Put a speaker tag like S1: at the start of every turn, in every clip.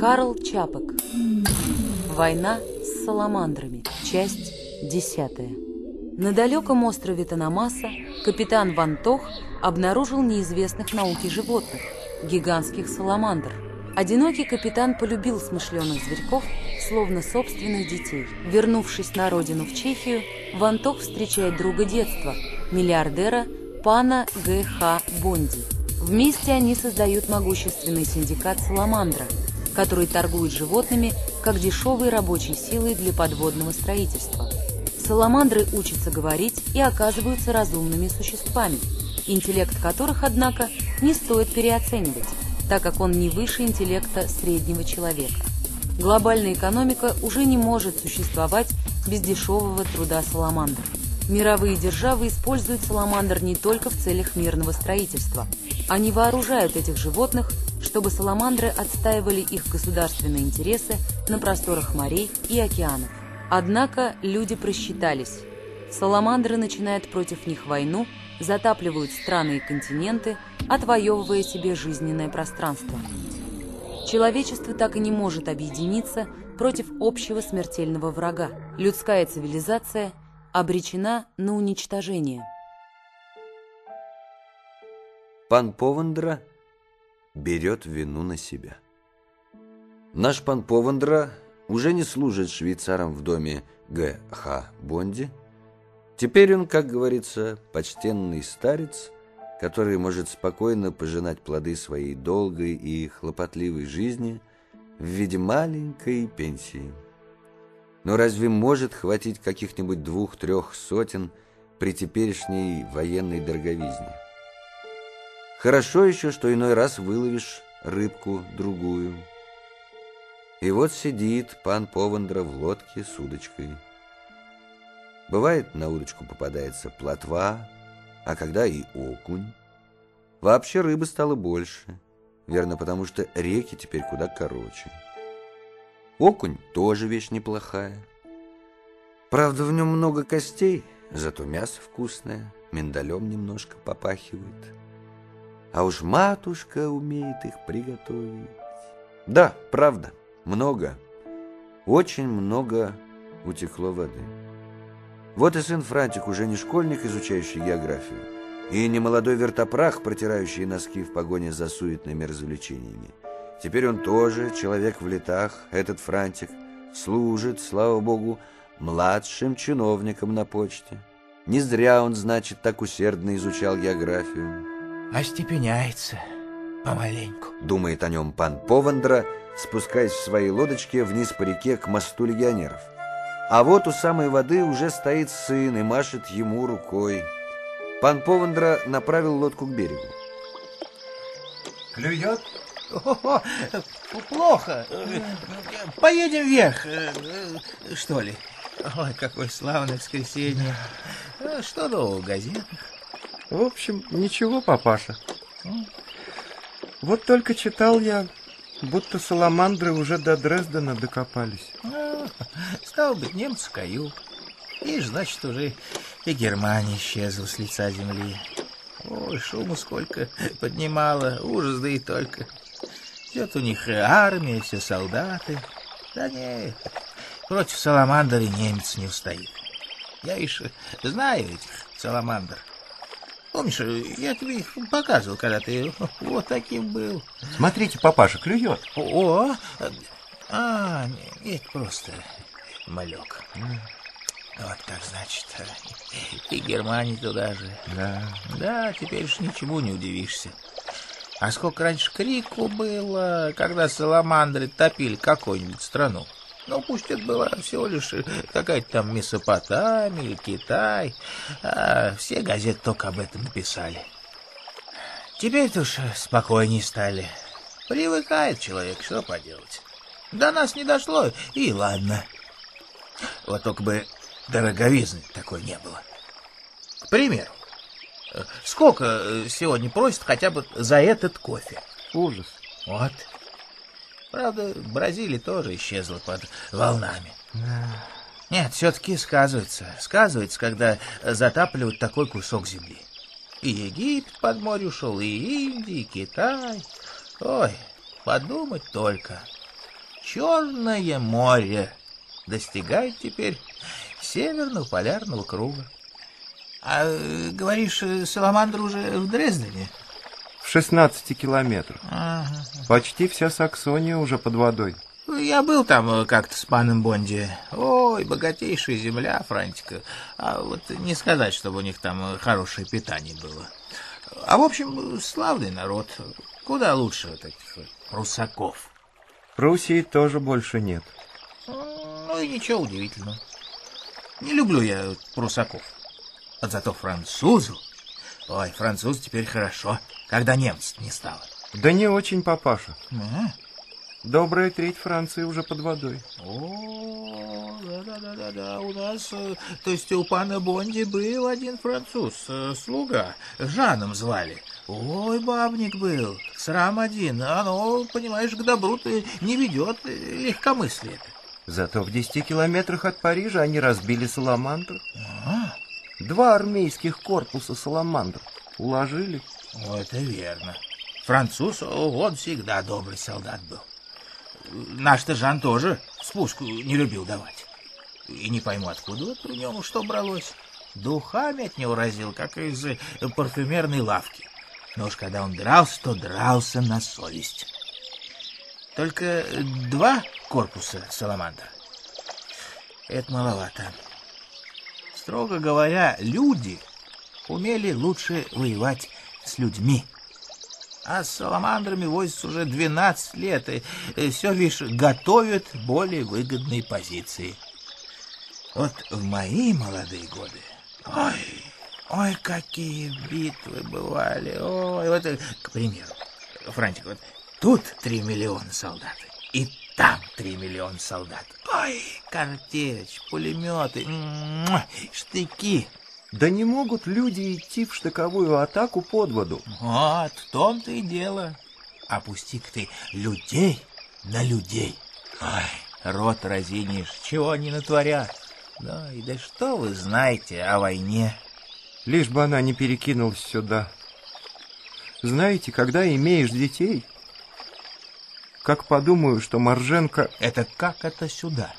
S1: Карл Чапок. Война с саламандрами. Часть десятая. На далеком острове Танамаса капитан Ван Тох обнаружил неизвестных науке животных – гигантских саламандр. Одинокий капитан полюбил смышленых зверьков, словно собственных детей. Вернувшись на родину в Чехию, Ван Тох встречает друга детства – миллиардера пана Г.Х. Бонди. Вместе они создают могущественный синдикат «Саламандра», который торгует животными как дешевой рабочей силой для подводного строительства. Саламандры учатся говорить и оказываются разумными существами, интеллект которых, однако, не стоит переоценивать, так как он не выше интеллекта среднего человека. Глобальная экономика уже не может существовать без дешевого труда саламандр. Мировые державы используют саламандр не только в целях мирного строительства. Они вооружают этих животных, чтобы саламандры отстаивали их государственные интересы на просторах морей и океанов. Однако люди просчитались. Саламандры начинают против них войну, затапливают страны и континенты, отвоевывая себе жизненное пространство. Человечество так и не может объединиться против общего смертельного врага. Людская цивилизация обречена на уничтожение.
S2: Пан Повандра берет вину на себя. Наш пан Повандра уже не служит швейцаром в доме Г.Х. Бонди. Теперь он, как говорится, почтенный старец, который может спокойно пожинать плоды своей долгой и хлопотливой жизни в виде маленькой пенсии. Но разве может хватить каких-нибудь двух-трех сотен при теперешней военной дороговизне? Хорошо еще, что иной раз выловишь рыбку другую. И вот сидит пан Повандра в лодке с удочкой. Бывает, на удочку попадается плотва, а когда и окунь. Вообще рыбы стало больше, верно, потому что реки теперь куда короче. Окунь тоже вещь неплохая. Правда, в нем много костей, зато мясо вкусное, миндалем немножко попахивает. А уж матушка умеет их приготовить. Да, правда, много, очень много утекло воды. Вот и сын Франтик уже не школьник, изучающий географию, и не молодой вертопрах, протирающий носки в погоне за суетными развлечениями. Теперь он тоже человек в летах, этот Франтик, служит, слава богу, младшим чиновником на почте. Не зря он, значит, так усердно изучал географию.
S3: Остепеняется помаленьку.
S2: Думает о нем пан Повандра, спускаясь в своей лодочке вниз по реке к мосту легионеров. А вот у самой воды уже стоит сын и машет ему рукой. Пан Повандра направил лодку к берегу.
S3: Клюет? О, плохо. Поедем вверх, что ли? Ой, какое славное воскресенье. Что нового в газетах?
S4: В общем, ничего, папаша. Вот только читал я, будто саламандры уже до Дрездена докопались.
S3: А, стал быть, немцы каю. И, значит, уже и Германия исчезла с лица земли. Ой, шуму сколько поднимала, ужас да и только. Все у них армия, все солдаты. Да нет, против саламандры немец не устоит. Я еще знаю этих саламандр. Помнишь, я тебе их показывал, когда ты вот таким был.
S4: Смотрите, папаша, клюет.
S3: О, а, нет, просто малек. Вот как значит. И Германия туда же.
S4: Да.
S3: Да, теперь уж ничему не удивишься. А сколько раньше крику было, когда саламандры топили какую-нибудь страну. Ну, пусть это была всего лишь какая-то там Месопотамия или Китай. А все газеты только об этом написали. Теперь-то уж спокойнее стали. Привыкает человек, что поделать. До нас не дошло, и ладно. Вот только бы дороговизны такой не было. К примеру, Сколько сегодня просят хотя бы за этот кофе?
S4: Ужас.
S3: Вот. Правда, Бразилия тоже исчезла под волнами. Нет, все-таки сказывается. Сказывается, когда затапливают такой кусок земли. И Египет под море ушел, и Индия, и Китай. Ой, подумать только. Черное море достигает теперь северного полярного круга. А, э, говоришь, э, Саламандр уже в Дрездене?
S4: В 16 километрах.
S3: Ага.
S4: Почти вся Саксония уже под водой.
S3: Я был там э, как-то с паном Бонди. Ой, богатейшая земля, Франтика. А вот не сказать, чтобы у них там хорошее питание было. А в общем, славный народ. Куда лучше таких русаков.
S4: Пруссии тоже больше нет.
S3: Ну и ничего удивительного. Не люблю я прусаков. А зато французу... Ой, француз теперь хорошо, когда немцев не стало.
S4: Да не очень, папаша.
S3: Ага.
S4: Добрая треть Франции уже под водой.
S3: О, да-да-да-да, у нас, э, то есть у пана Бонди был один француз, э, слуга, Жаном звали. Ой, бабник был, срам один, оно, понимаешь, к добру-то не ведет легкомыслие.
S4: Зато в десяти километрах от Парижа они разбили Саламандру.
S3: А,
S4: Два армейских корпуса Саламандру уложили.
S3: о, это верно. Француз, он всегда добрый солдат был. Наш-то Жан тоже спуску не любил давать. И не пойму, откуда вот при нем что бралось. Духами от него разил, как из парфюмерной лавки. Но уж когда он дрался, то дрался на совесть. Только два корпуса Саламандра. Это маловато. Строго говоря, люди умели лучше воевать с людьми. А с саламандрами возится уже 12 лет, и, все лишь готовят более выгодные позиции. Вот в мои молодые годы, ой, ой, какие битвы бывали, ой, вот, к примеру, Франтик, вот тут 3 миллиона солдат, и там 3 миллиона солдат. Ой, картечь, пулеметы, штыки.
S4: Да не могут люди идти в штыковую атаку под воду.
S3: Вот, в том-то и дело. Опусти-ка ты людей на людей. Ой, рот разинешь, чего они натворят. Да и да что вы знаете о войне?
S4: Лишь бы она не перекинулась сюда. Знаете, когда имеешь детей, как подумаю, что Марженко...
S3: Это как это сюда?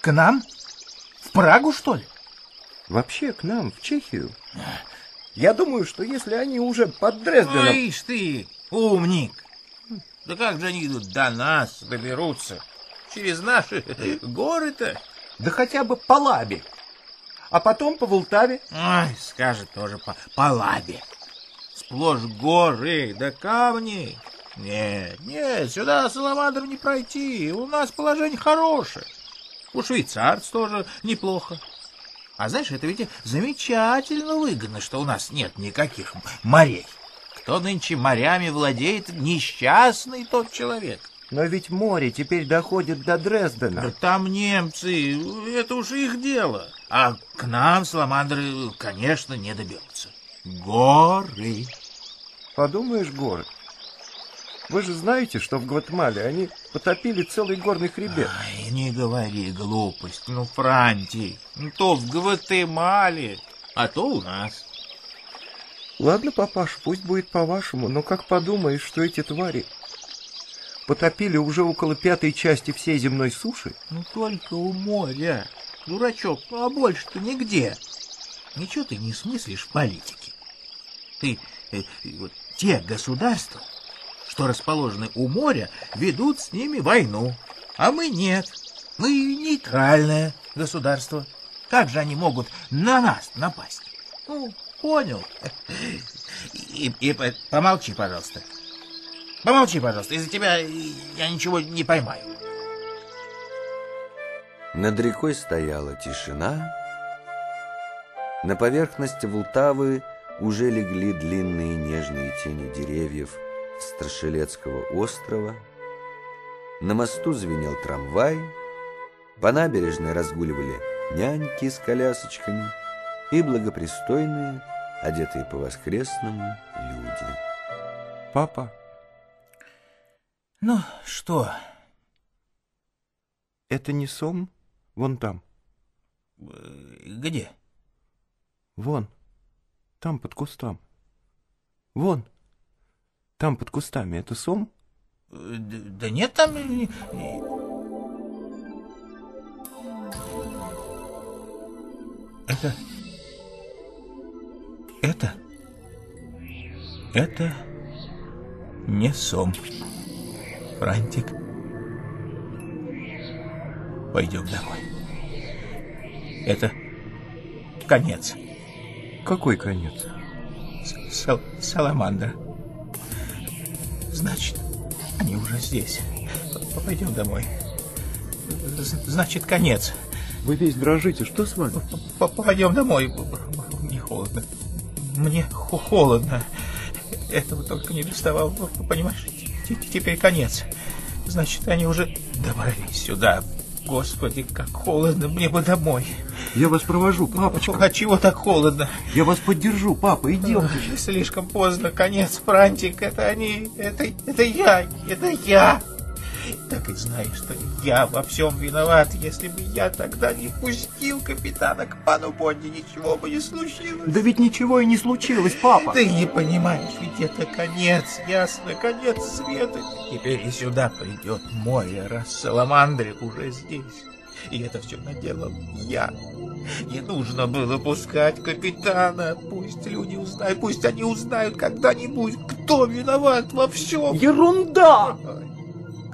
S3: К нам? В Прагу, что ли?
S4: Вообще к нам, в Чехию. Я думаю, что если они уже под Дрезденом...
S3: Ой, ты, умник. Да как же они до нас доберутся? Через наши горы-то?
S4: Да хотя бы по Лабе. А потом по Волтаве.
S3: Ой, скажет тоже по, по лабе. Сплошь горы да камни. Нет, нет, сюда Саламандру не пройти. У нас положение хорошее. У швейцарцев тоже неплохо. А знаешь, это ведь замечательно выгодно, что у нас нет никаких морей. Кто нынче морями владеет, несчастный тот человек.
S4: Но ведь море теперь доходит до
S3: Да
S4: Дрездена.
S3: там немцы, это уж их дело. А к нам саламандры, конечно, не доберутся. Горы.
S4: Подумаешь, горы. Вы же знаете, что в Гватемале они потопили целый горный хребет.
S3: Ай, не говори глупость, ну, Франти, ну, то в Гватемале, а то у нас.
S4: Ладно, папаш, пусть будет по-вашему, но как подумаешь, что эти твари потопили уже около пятой части всей земной суши?
S3: Ну, только у моря. Дурачок, ну, а больше-то нигде. Ничего ты не смыслишь в политике. Ты, э, вот, те государства, что расположены у моря, ведут с ними войну, а мы нет. Мы нейтральное государство. Как же они могут на нас напасть? Ну, понял. И, и по- помолчи, пожалуйста. Помолчи, пожалуйста, из-за тебя я ничего не поймаю.
S2: Над рекой стояла тишина. На поверхности Волтавы уже легли длинные нежные тени деревьев Страшелецкого острова. На мосту звенел трамвай. По набережной разгуливали няньки с колясочками и благопристойные, одетые по-воскресному, люди.
S4: Папа,
S3: Ну, что?
S4: это не Сом? Вон там.
S3: э, Где?
S4: Вон. Там, под кустом. Вон. Там, под кустами. Это Сом?
S3: Да нет там... Это... Это... Это... Не сон. Франтик. Пойдем домой. Это конец.
S4: Какой конец?
S3: Сал Саламандра. Значит, они уже здесь. Пойдем домой. Значит, конец.
S4: Вы весь дрожите. Что с вами?
S3: Пойдем домой. Мне холодно. Мне холодно. Этого только не доставал. Понимаешь, теперь конец. Значит, они уже добрались сюда. Господи, как холодно. Мне бы домой.
S4: Я вас провожу, папочка.
S3: А чего так холодно?
S4: Я вас поддержу, папа, идемте.
S3: Слишком поздно, конец, Франтик. Это они, это, это я, это я. Так и знаешь, что я во всем виноват. Если бы я тогда не пустил капитана к пану Бонди, ничего бы не случилось.
S4: Да ведь ничего и не случилось, папа.
S3: Ты не понимаешь, ведь это конец, ясно, конец света. Теперь и сюда придет море, раз Саламандры уже здесь. И это все наделал я. Не нужно было пускать капитана. Пусть люди узнают, пусть они узнают когда-нибудь, кто виноват во всем.
S4: Ерунда!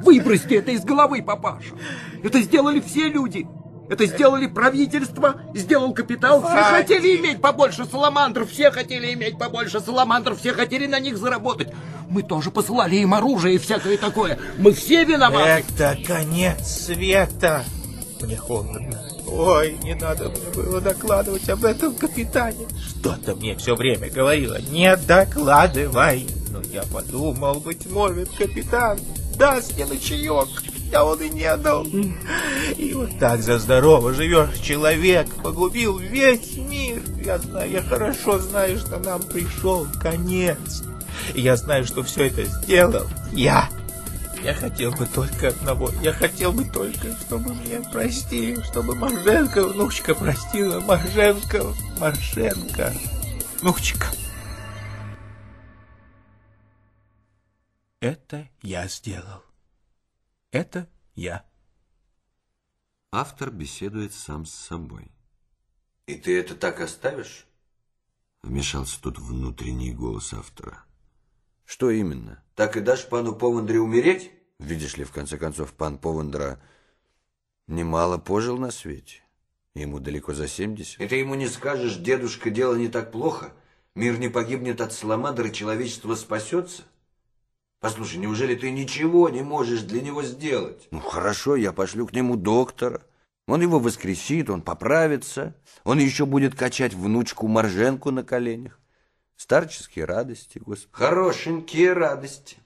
S4: Выбросьте это из головы, папаша. Это сделали все люди. Это сделали правительство, сделал капитал. Все хотели иметь побольше саламандров, все хотели иметь побольше саламандров, все хотели на них заработать. Мы тоже посылали им оружие и всякое такое. Мы все виноваты.
S3: Это конец света. Мне холодно. Ой, не надо мне было докладывать об этом капитане. Что-то мне все время говорило, не докладывай. Но я подумал, быть может, капитан даст мне на чаек. А он и не дал. И вот так за здорово живешь человек, погубил весь мир. Я знаю, я хорошо знаю, что нам пришел конец. Я знаю, что все это сделал я. Я хотел бы только одного. Я хотел бы только, чтобы меня простили, чтобы Марженко, внучка, простила. Марженко, Марженко, внучка. Это я сделал. Это я.
S2: Автор беседует сам с собой. «И ты это так оставишь?» Вмешался тут внутренний голос автора. «Что именно? Так и дашь пану Повандре умереть? Видишь ли, в конце концов, пан Повандра немало пожил на свете. Ему далеко за семьдесят. И ты ему не скажешь, дедушка, дело не так плохо? Мир не погибнет от саламандры, человечество спасется? Послушай, неужели ты ничего не можешь для него сделать? Ну, хорошо, я пошлю к нему доктора. Он его воскресит, он поправится. Он еще будет качать внучку Марженку на коленях. Старческие радости, господи. Хорошенькие радости.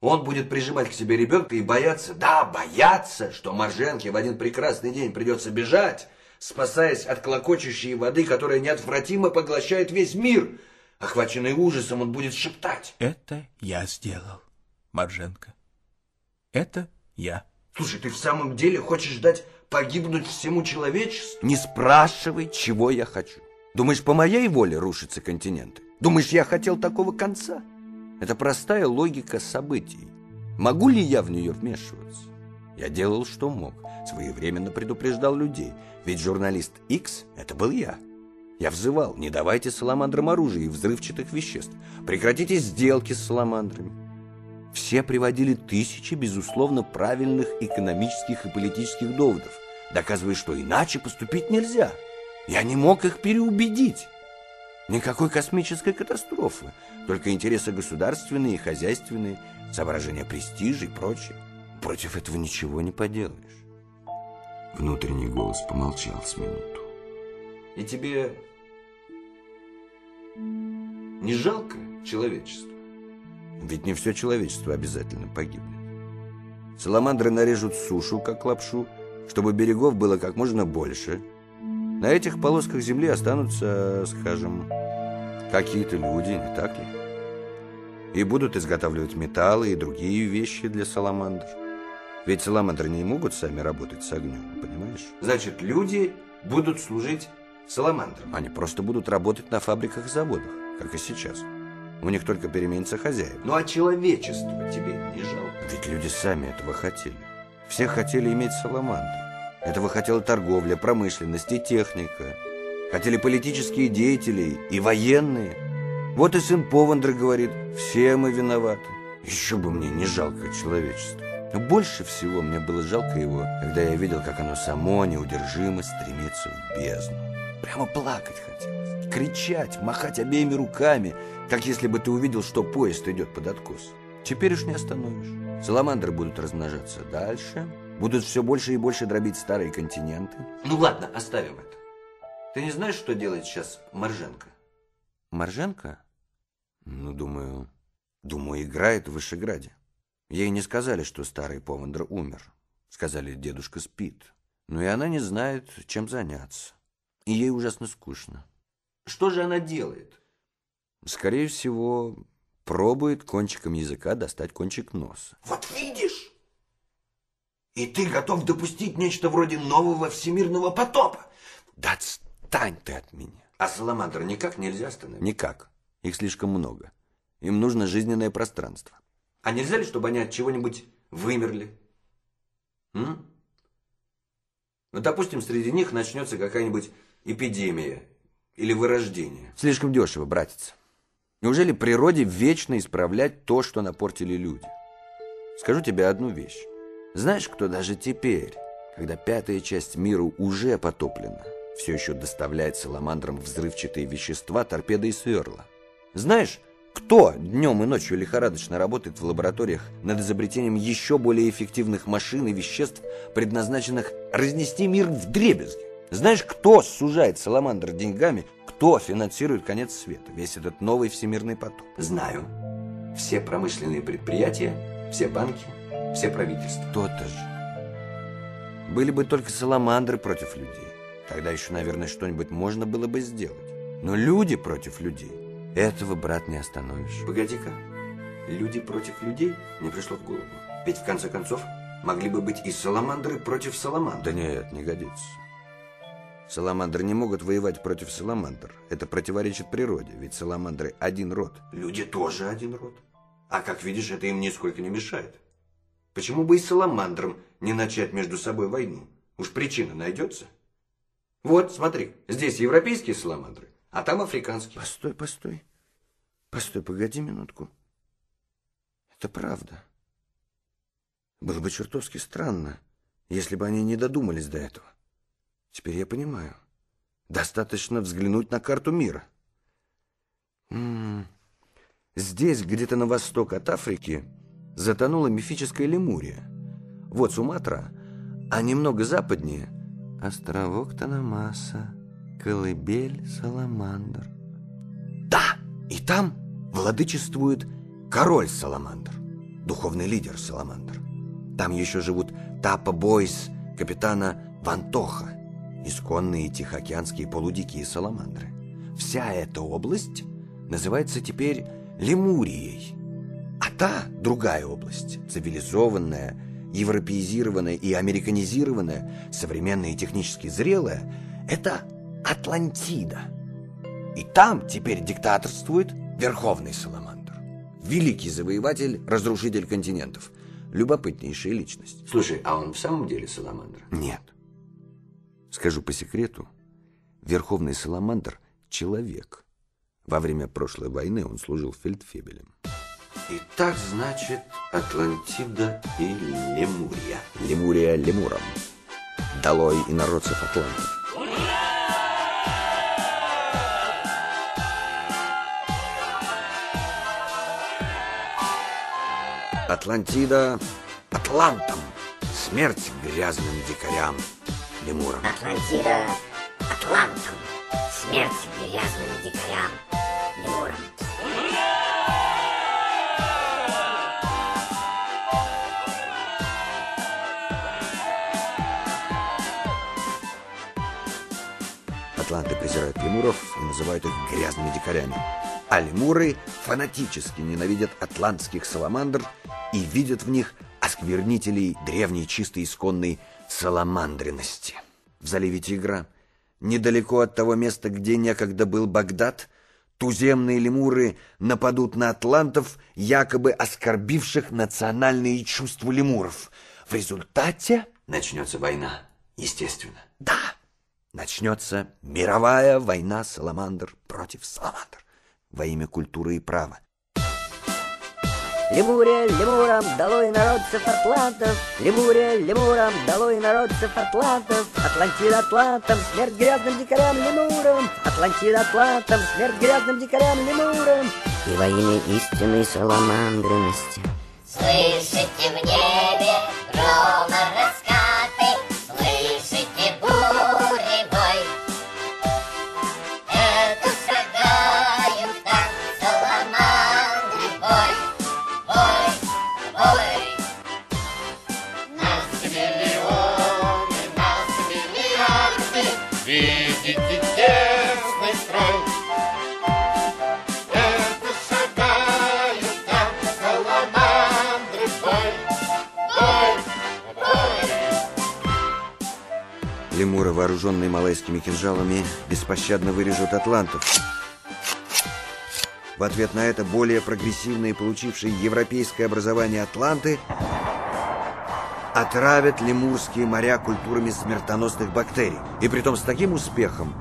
S2: Он будет прижимать к себе ребенка и бояться, да, бояться, что Марженке в один прекрасный день придется бежать, спасаясь от клокочущей воды, которая неотвратимо поглощает весь мир. Охваченный ужасом, он будет шептать.
S3: Это я сделал, Марженко. Это я.
S2: Слушай, ты в самом деле хочешь дать погибнуть всему человечеству? Не спрашивай, чего я хочу. Думаешь, по моей воле рушатся континенты? Думаешь, я хотел такого конца? Это простая логика событий. Могу ли я в нее вмешиваться? Я делал, что мог. Своевременно предупреждал людей. Ведь журналист X — это был я. Я взывал, не давайте саламандрам оружия и взрывчатых веществ. Прекратите сделки с саламандрами. Все приводили тысячи, безусловно, правильных экономических и политических доводов, доказывая, что иначе поступить нельзя. Я не мог их переубедить. Никакой космической катастрофы, только интересы государственные и хозяйственные, соображения престижа и прочее. Против этого ничего не поделаешь. Внутренний голос помолчал с минуту. И тебе не жалко человечества? Ведь не все человечество обязательно погибнет. Саламандры нарежут сушу, как лапшу, чтобы берегов было как можно больше – на этих полосках земли останутся, скажем, какие-то люди, не так ли? И будут изготавливать металлы и другие вещи для саламандр. Ведь саламандры не могут сами работать с огнем, понимаешь? Значит, люди будут служить саламандрам. Они просто будут работать на фабриках и заводах, как и сейчас. У них только переменится хозяин.
S5: Ну а человечество тебе не жалко?
S2: Ведь люди сами этого хотели. Все хотели иметь саламандры. Этого хотела торговля, промышленность и техника. Хотели политические деятели и военные. Вот и сын Повандра говорит, все мы виноваты. Еще бы мне не жалко человечество. Но больше всего мне было жалко его, когда я видел, как оно само неудержимо стремится в бездну. Прямо плакать хотелось, кричать, махать обеими руками, как если бы ты увидел, что поезд идет под откос. Теперь уж не остановишь. Саламандры будут размножаться дальше, будут все больше и больше дробить старые континенты.
S5: Ну ладно, оставим это. Ты не знаешь, что делает сейчас Марженко?
S2: Марженко? Ну, думаю, думаю, играет в Вышеграде. Ей не сказали, что старый Повандр умер. Сказали, дедушка спит. Но и она не знает, чем заняться. И ей ужасно скучно.
S5: Что же она делает?
S2: Скорее всего, пробует кончиком языка достать кончик носа.
S5: Вот видишь? И ты готов допустить нечто вроде нового всемирного потопа?
S2: Да отстань ты от меня.
S5: А саламандр никак нельзя остановить?
S2: Никак. Их слишком много. Им нужно жизненное пространство.
S5: А нельзя ли, чтобы они от чего-нибудь вымерли? М? Ну, допустим, среди них начнется какая-нибудь эпидемия или вырождение.
S2: Слишком дешево, братец. Неужели природе вечно исправлять то, что напортили люди? Скажу тебе одну вещь. Знаешь, кто даже теперь, когда пятая часть мира уже потоплена, все еще доставляет саламандрам взрывчатые вещества, торпеды и сверла? Знаешь, кто днем и ночью лихорадочно работает в лабораториях над изобретением еще более эффективных машин и веществ, предназначенных разнести мир в дребезги? Знаешь, кто сужает саламандр деньгами, кто финансирует конец света, весь этот новый всемирный поток?
S5: Знаю. Все промышленные предприятия, все банки, все правительства.
S2: То-то же. Были бы только саламандры против людей. Тогда еще, наверное, что-нибудь можно было бы сделать. Но люди против людей. Этого, брат, не остановишь.
S5: Погоди-ка. Люди против людей не пришло в голову. Ведь, в конце концов, могли бы быть и саламандры против саламандр.
S2: Да нет, не годится. Саламандры не могут воевать против саламандр. Это противоречит природе, ведь саламандры один род.
S5: Люди тоже один род. А как видишь, это им нисколько не мешает. Почему бы и саламандрам не начать между собой войну? Уж причина найдется. Вот, смотри, здесь европейские саламандры, а там африканские.
S2: Постой, постой. Постой, погоди минутку. Это правда. Было бы чертовски странно, если бы они не додумались до этого. Теперь я понимаю. Достаточно взглянуть на карту мира. М -м -м. Здесь, где-то на восток от Африки, затонула мифическая Лемурия. Вот Суматра, а немного западнее — островок Танамаса, колыбель Саламандр. Да, и там владычествует король Саламандр, духовный лидер Саламандр. Там еще живут Тапа Бойс, капитана Вантоха, исконные тихоокеанские полудикие саламандры. Вся эта область называется теперь Лемурией. Та, другая область, цивилизованная, европеизированная и американизированная, современная и технически зрелая, это Атлантида. И там теперь диктаторствует Верховный Саламандр. Великий завоеватель, разрушитель континентов. Любопытнейшая личность.
S5: Слушай, а он в самом деле саламандр?
S2: Нет. Скажу по секрету, Верховный Саламандр — человек. Во время прошлой войны он служил фельдфебелем.
S5: Итак, значит, Атлантида и Лемурия.
S2: Лемурия лемурам. Долой инородцев Атланты. Атлантида Атлантам. Смерть грязным дикарям. Лемурам.
S6: Атлантида Атлантам. Смерть грязным дикарям. Лемурам.
S2: Атланты презирают лемуров и называют их грязными дикарями. А лемуры фанатически ненавидят атлантских саламандр и видят в них осквернителей древней чистой исконной саламандренности. В заливе Тигра, недалеко от того места, где некогда был Багдад, туземные лемуры нападут на атлантов, якобы оскорбивших национальные чувства лемуров. В результате...
S5: Начнется война, естественно.
S2: Да, начнется мировая война Саламандр против Саламандр во имя культуры и права.
S6: Лемурия, лемурам, долой инородцев атлантов, Лемурия, лемурам, долой инородцев атлантов, Атлантида атлантам, смерть грязным дикарям лемурам, Атлантида атлантам, смерть грязным дикарям лемурам. И во имя истинной саламандренности.
S7: Слышите в небе грома раскаты,
S2: Лемуры, вооруженные малайскими кинжалами, беспощадно вырежут атлантов. В ответ на это более прогрессивные, получившие европейское образование атланты, отравят лемурские моря культурами смертоносных бактерий. И притом с таким успехом,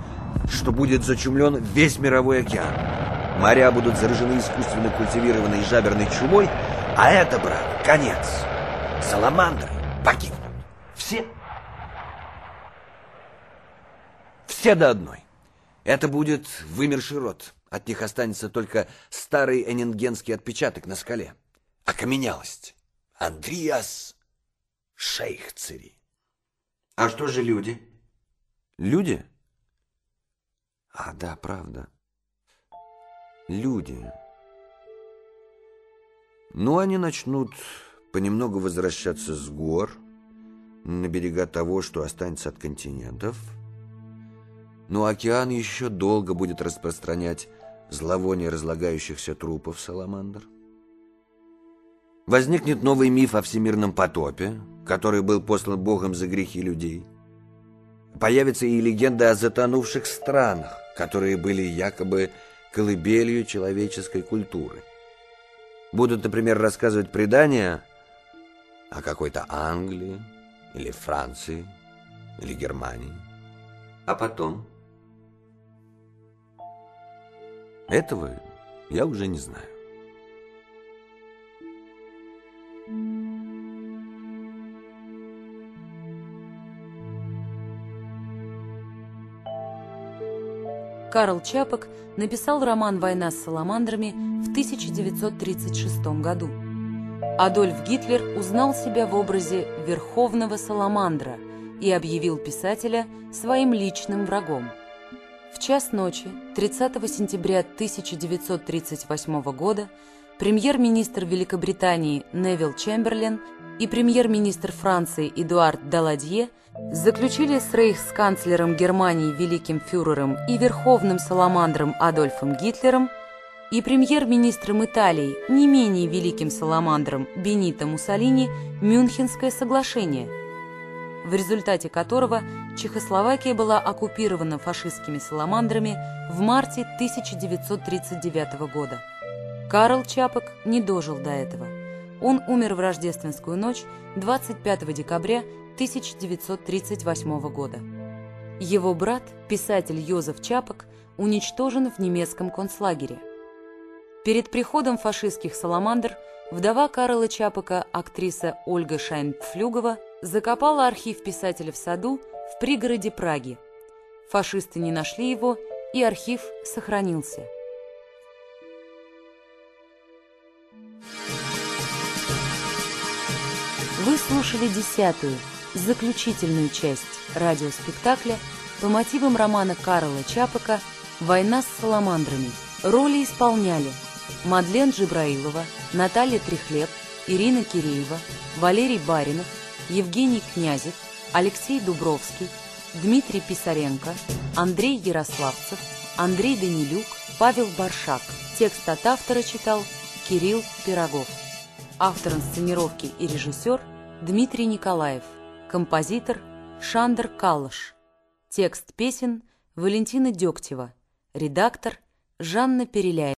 S2: что будет зачумлен весь мировой океан. Моря будут заражены искусственно культивированной жаберной чумой, а это, брат, конец. Саламандры погибнут. Все. Все до одной. Это будет вымерший род. От них останется только старый эннингенский отпечаток на скале. Окаменелость. Андриас Шейхцери.
S5: А что же люди?
S2: Люди? А, да, правда. Люди. Ну, они начнут понемногу возвращаться с гор на берега того, что останется от континентов. Но океан еще долго будет распространять зловоние разлагающихся трупов саламандр. Возникнет новый миф о всемирном потопе, который был послан Богом за грехи людей. Появится и легенда о затонувших странах, которые были якобы колыбелью человеческой культуры. Будут, например, рассказывать предания о какой-то Англии, или Франции, или Германии.
S5: А потом?
S2: Этого я уже не знаю.
S1: Карл Чапок написал роман «Война с саламандрами» в 1936 году. Адольф Гитлер узнал себя в образе Верховного Саламандра и объявил писателя своим личным врагом. В час ночи 30 сентября 1938 года премьер-министр Великобритании Невил Чемберлен и премьер-министр Франции Эдуард Даладье заключили с рейхсканцлером Германии великим фюрером и верховным саламандром Адольфом Гитлером и премьер-министром Италии, не менее великим саламандром Бенито Муссолини, Мюнхенское соглашение, в результате которого Чехословакия была оккупирована фашистскими саламандрами в марте 1939 года. Карл Чапок не дожил до этого. Он умер в рождественскую ночь 25 декабря 1938 года. Его брат, писатель Йозеф Чапок, уничтожен в немецком концлагере. Перед приходом фашистских саламандр вдова Карла Чапока, актриса Ольга Шайнпфлюгова, закопала архив писателя в саду в пригороде Праги. Фашисты не нашли его, и архив сохранился. Вы слушали десятую, заключительную часть радиоспектакля по мотивам романа Карла Чапока «Война с саламандрами». Роли исполняли Мадлен Джибраилова, Наталья Трехлеб, Ирина Киреева, Валерий Баринов, Евгений Князев, Алексей Дубровский, Дмитрий Писаренко, Андрей Ярославцев, Андрей Данилюк, Павел Баршак. Текст от автора читал Кирилл Пирогов. Автор инсценировки и режиссер Дмитрий Николаев. Композитор Шандер Каллаш. Текст песен Валентина Дегтева. Редактор Жанна Переляева.